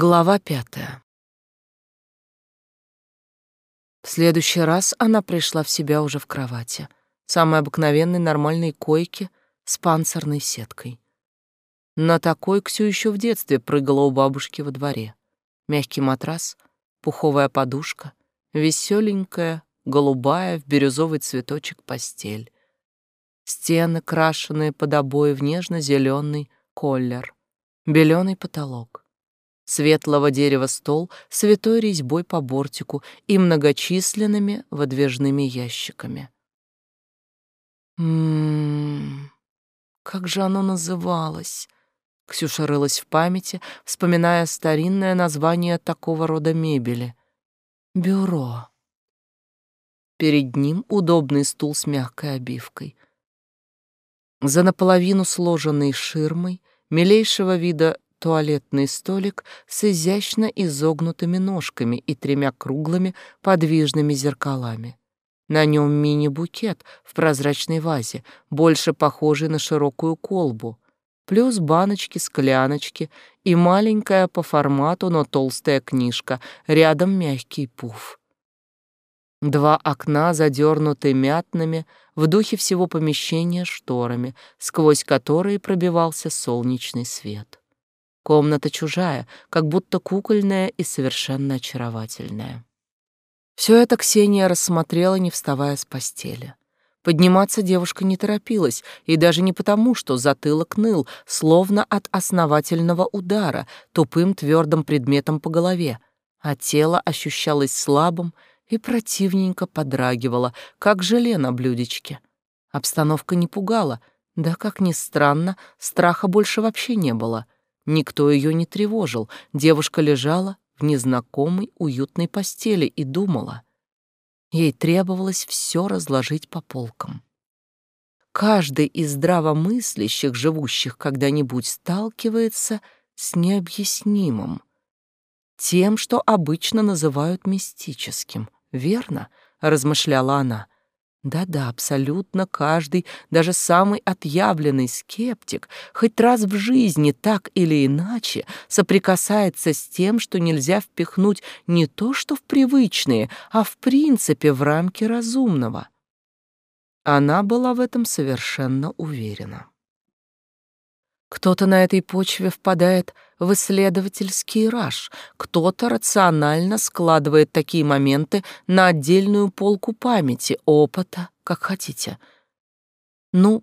Глава пятая. В следующий раз она пришла в себя уже в кровати, самой обыкновенной нормальной койке с панцирной сеткой. На такой Ксю еще в детстве прыгала у бабушки во дворе. Мягкий матрас, пуховая подушка, веселенькая, голубая в бирюзовый цветочек постель. Стены, крашеные под обои в нежно-зеленый колер, беленый потолок светлого дерева стол святой резьбой по бортику и многочисленными выдвижными ящиками. Ммм, как же оно называлось? Ксюша рылась в памяти, вспоминая старинное название такого рода мебели. Бюро. Перед ним удобный стул с мягкой обивкой. За наполовину сложенной ширмой милейшего вида туалетный столик с изящно изогнутыми ножками и тремя круглыми подвижными зеркалами. На нем мини-букет в прозрачной вазе, больше похожий на широкую колбу, плюс баночки-скляночки и маленькая по формату, но толстая книжка, рядом мягкий пуф. Два окна, задернуты мятными, в духе всего помещения шторами, сквозь которые пробивался солнечный свет. Комната чужая, как будто кукольная и совершенно очаровательная. Все это Ксения рассмотрела, не вставая с постели. Подниматься девушка не торопилась, и даже не потому, что затылок ныл, словно от основательного удара, тупым твердым предметом по голове, а тело ощущалось слабым и противненько подрагивало, как желе на блюдечке. Обстановка не пугала, да, как ни странно, страха больше вообще не было — Никто ее не тревожил. Девушка лежала в незнакомой уютной постели и думала. Ей требовалось все разложить по полкам. Каждый из здравомыслящих, живущих когда-нибудь, сталкивается с необъяснимым, тем, что обычно называют мистическим. «Верно?» — размышляла она — да-да, абсолютно каждый, даже самый отъявленный скептик, хоть раз в жизни так или иначе соприкасается с тем, что нельзя впихнуть не то что в привычные, а в принципе в рамки разумного. Она была в этом совершенно уверена. Кто-то на этой почве впадает в исследовательский раж, кто-то рационально складывает такие моменты на отдельную полку памяти, опыта, как хотите. Ну,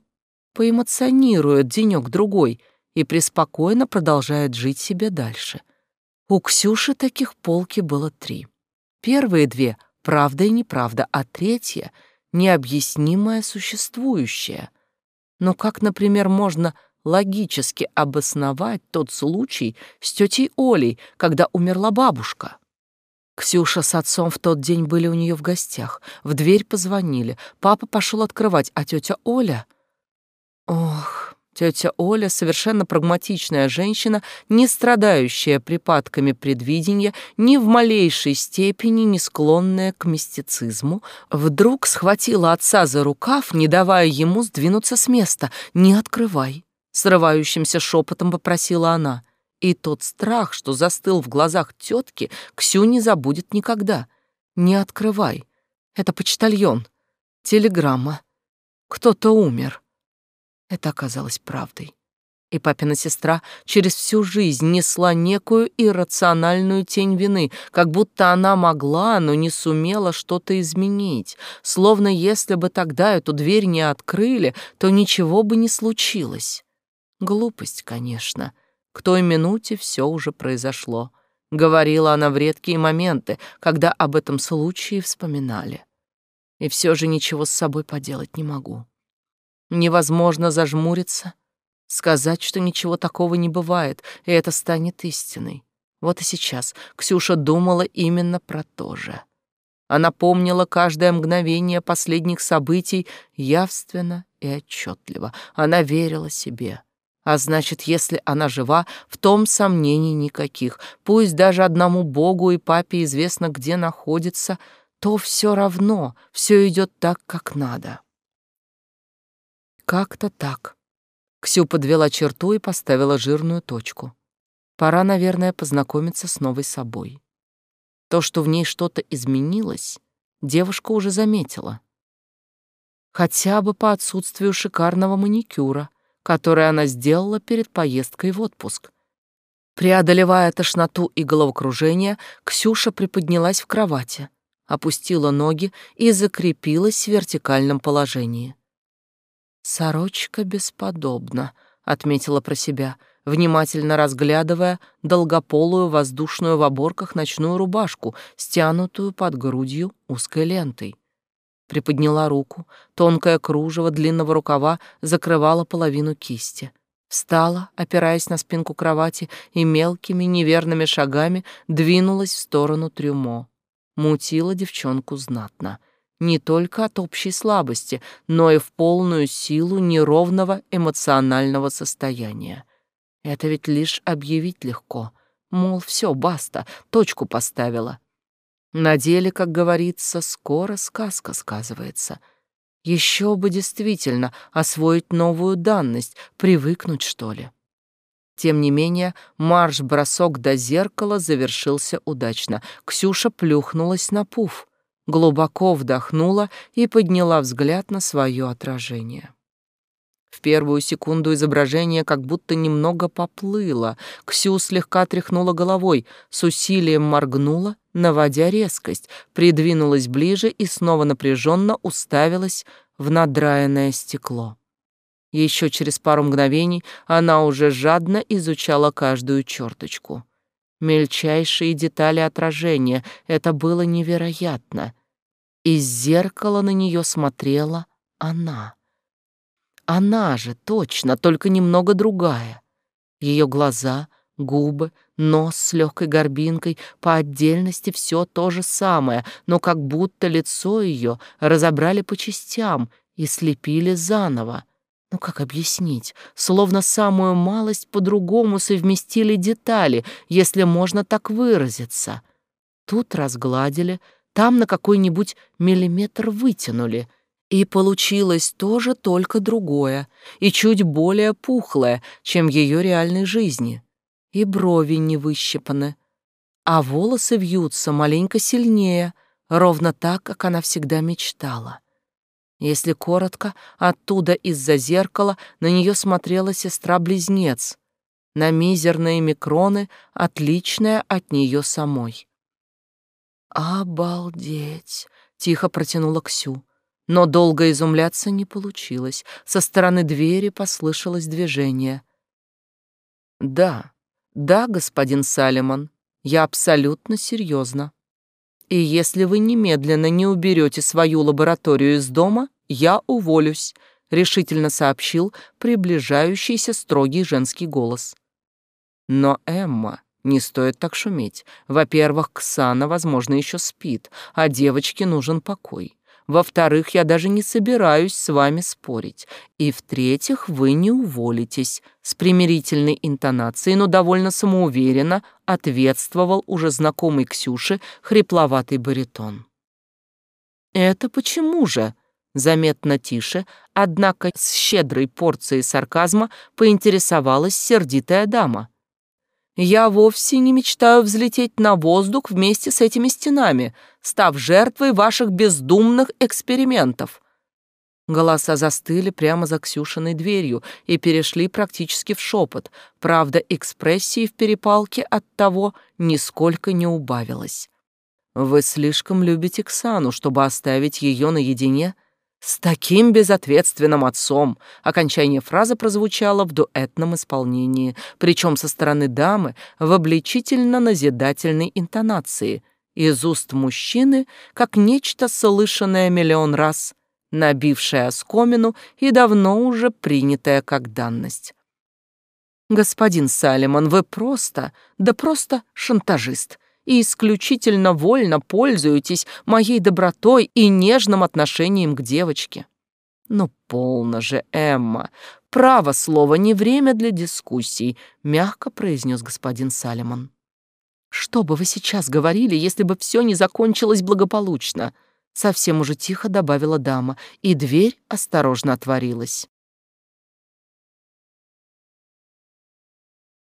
поэмоционирует денек-другой и преспокойно продолжает жить себе дальше. У Ксюши таких полки было три. Первые две — правда и неправда, а третья — необъяснимое существующее. Но как, например, можно логически обосновать тот случай с тетей Олей, когда умерла бабушка. Ксюша с отцом в тот день были у нее в гостях. В дверь позвонили. Папа пошел открывать, а тетя Оля... Ох, тетя Оля, совершенно прагматичная женщина, не страдающая припадками предвидения, ни в малейшей степени не склонная к мистицизму, вдруг схватила отца за рукав, не давая ему сдвинуться с места. «Не открывай, срывающимся шепотом попросила она. И тот страх, что застыл в глазах тетки, Ксю не забудет никогда. Не открывай. Это почтальон. Телеграмма. Кто-то умер. Это оказалось правдой. И папина сестра через всю жизнь несла некую иррациональную тень вины, как будто она могла, но не сумела что-то изменить, словно если бы тогда эту дверь не открыли, то ничего бы не случилось. Глупость, конечно. К той минуте все уже произошло. Говорила она в редкие моменты, когда об этом случае вспоминали. И все же ничего с собой поделать не могу. Невозможно зажмуриться, сказать, что ничего такого не бывает, и это станет истиной. Вот и сейчас Ксюша думала именно про то же. Она помнила каждое мгновение последних событий явственно и отчетливо. Она верила себе. А значит, если она жива, в том сомнений никаких. Пусть даже одному Богу и папе известно, где находится, то все равно все идет так, как надо. Как-то так. Ксю подвела черту и поставила жирную точку. Пора, наверное, познакомиться с новой собой. То, что в ней что-то изменилось, девушка уже заметила. Хотя бы по отсутствию шикарного маникюра, который она сделала перед поездкой в отпуск. Преодолевая тошноту и головокружение, Ксюша приподнялась в кровати, опустила ноги и закрепилась в вертикальном положении. «Сорочка бесподобна», — отметила про себя, внимательно разглядывая долгополую воздушную в оборках ночную рубашку, стянутую под грудью узкой лентой. Приподняла руку, тонкое кружево длинного рукава закрывало половину кисти — Встала, опираясь на спинку кровати, и мелкими неверными шагами двинулась в сторону трюмо. Мутила девчонку знатно. Не только от общей слабости, но и в полную силу неровного эмоционального состояния. Это ведь лишь объявить легко. Мол, все, баста, точку поставила. На деле, как говорится, скоро сказка сказывается — еще бы действительно освоить новую данность, привыкнуть, что ли. Тем не менее, марш-бросок до зеркала завершился удачно. Ксюша плюхнулась на пуф, глубоко вдохнула и подняла взгляд на свое отражение. В первую секунду изображение как будто немного поплыло. Ксю слегка тряхнула головой, с усилием моргнула наводя резкость, придвинулась ближе и снова напряженно уставилась в надраенное стекло. Еще через пару мгновений она уже жадно изучала каждую черточку. Мельчайшие детали отражения — это было невероятно. Из зеркала на нее смотрела она. Она же, точно, только немного другая. Ее глаза, губы, Нос с легкой горбинкой, по отдельности все то же самое, но как будто лицо ее разобрали по частям и слепили заново. Ну как объяснить? Словно самую малость по-другому совместили детали, если можно так выразиться. Тут разгладили, там на какой-нибудь миллиметр вытянули — и получилось тоже только другое и чуть более пухлое, чем ее реальной жизни и брови не выщипаны, а волосы вьются маленько сильнее, ровно так, как она всегда мечтала. Если коротко, оттуда из-за зеркала на нее смотрела сестра-близнец, на мизерные микроны, отличная от нее самой. «Обалдеть!» — тихо протянула Ксю. Но долго изумляться не получилось. Со стороны двери послышалось движение. «Да, да, господин Салемон, я абсолютно серьезно. И если вы немедленно не уберете свою лабораторию из дома, я уволюсь, решительно сообщил приближающийся строгий женский голос. Но Эмма, не стоит так шуметь. Во-первых, Ксана, возможно, еще спит, а девочке нужен покой. Во-вторых, я даже не собираюсь с вами спорить. И в-третьих, вы не уволитесь. С примирительной интонацией, но довольно самоуверенно ответствовал уже знакомый Ксюше хрипловатый баритон. «Это почему же?» Заметно тише, однако с щедрой порцией сарказма поинтересовалась сердитая дама. Я вовсе не мечтаю взлететь на воздух вместе с этими стенами, став жертвой ваших бездумных экспериментов. Голоса застыли прямо за Ксюшиной дверью и перешли практически в шепот. Правда, экспрессии в перепалке от того нисколько не убавилось. «Вы слишком любите Ксану, чтобы оставить ее наедине с таким безответственным отцом. Окончание фразы прозвучало в дуэтном исполнении, причем со стороны дамы в обличительно-назидательной интонации, из уст мужчины, как нечто слышанное миллион раз, набившее оскомину и давно уже принятое как данность. «Господин Салемон, вы просто, да просто шантажист», и исключительно вольно пользуетесь моей добротой и нежным отношением к девочке. Ну, полно же, Эмма. Право слово, не время для дискуссий, мягко произнес господин Салемон. Что бы вы сейчас говорили, если бы все не закончилось благополучно? Совсем уже тихо добавила дама, и дверь осторожно отворилась.